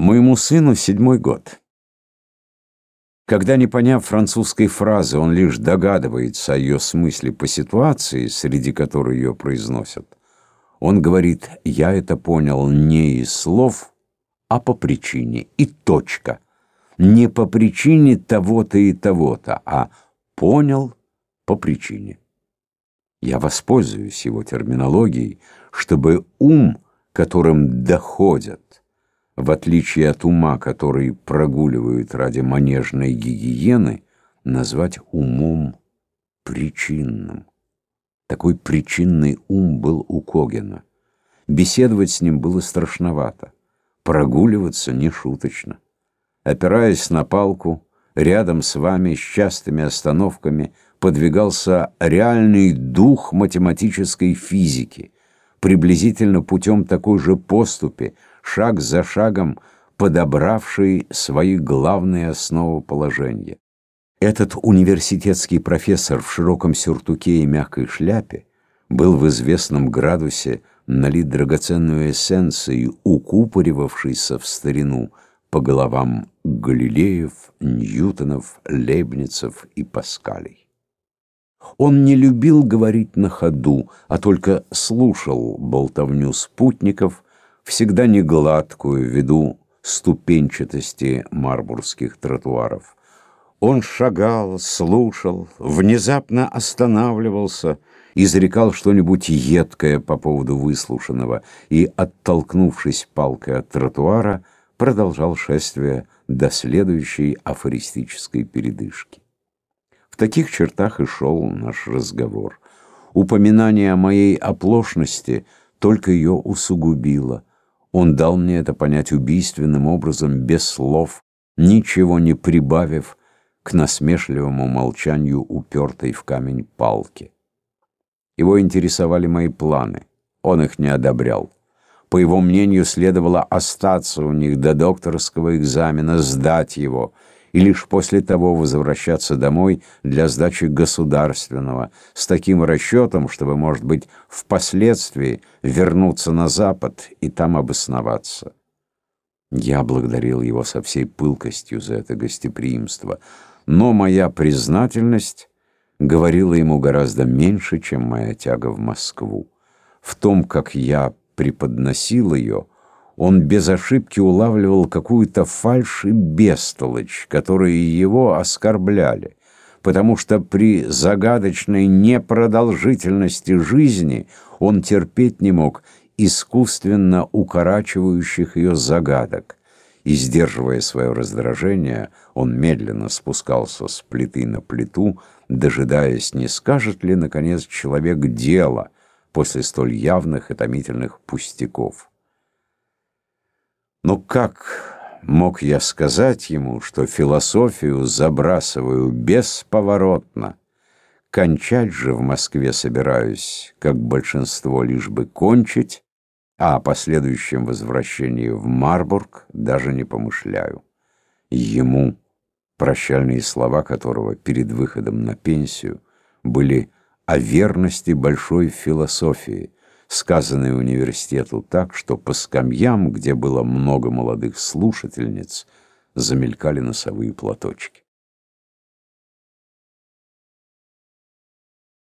Моему сыну седьмой год. Когда, не поняв французской фразы, он лишь догадывается о ее смысле по ситуации, среди которой ее произносят, он говорит «я это понял не из слов, а по причине» и точка. Не по причине того-то и того-то, а понял по причине. Я воспользуюсь его терминологией, чтобы ум, которым доходят, в отличие от ума, который прогуливают ради манежной гигиены, назвать умом причинным. Такой причинный ум был у Когена. Беседовать с ним было страшновато, прогуливаться не шуточно. Опираясь на палку, рядом с вами с частыми остановками подвигался реальный дух математической физики, приблизительно путем такой же поступи, шаг за шагом подобравший свои главные основоположения. Этот университетский профессор в широком сюртуке и мягкой шляпе был в известном градусе налит драгоценную эссенцией, укупоривавшейся в старину по головам Галилеев, Ньютонов, Лейбницев и Паскалей. Он не любил говорить на ходу, а только слушал болтовню спутников, всегда не гладкую ввиду ступенчатости марбургских тротуаров. Он шагал, слушал, внезапно останавливался, изрекал что-нибудь едкое по поводу выслушанного и, оттолкнувшись палкой от тротуара, продолжал шествие до следующей афористической передышки. В таких чертах и шел наш разговор. Упоминание о моей оплошности только ее усугубило – он дал мне это понять убийственным образом, без слов, ничего не прибавив к насмешливому молчанию упертой в камень палки. Его интересовали мои планы. Он их не одобрял. По его мнению, следовало остаться у них до докторского экзамена, сдать его — и лишь после того возвращаться домой для сдачи государственного, с таким расчетом, чтобы, может быть, впоследствии вернуться на Запад и там обосноваться. Я благодарил его со всей пылкостью за это гостеприимство, но моя признательность говорила ему гораздо меньше, чем моя тяга в Москву. В том, как я преподносил ее, он без ошибки улавливал какую-то фальшь и бестолочь, которые его оскорбляли, потому что при загадочной непродолжительности жизни он терпеть не мог искусственно укорачивающих ее загадок. И, сдерживая свое раздражение, он медленно спускался с плиты на плиту, дожидаясь, не скажет ли, наконец, человек дело после столь явных и томительных пустяков. Но как мог я сказать ему, что философию забрасываю бесповоротно? Кончать же в Москве собираюсь, как большинство, лишь бы кончить, а о последующем возвращении в Марбург даже не помышляю. Ему, прощальные слова которого перед выходом на пенсию были о верности большой философии – сказанное университету так, что по скамьям, где было много молодых слушательниц, замелькали носовые платочки.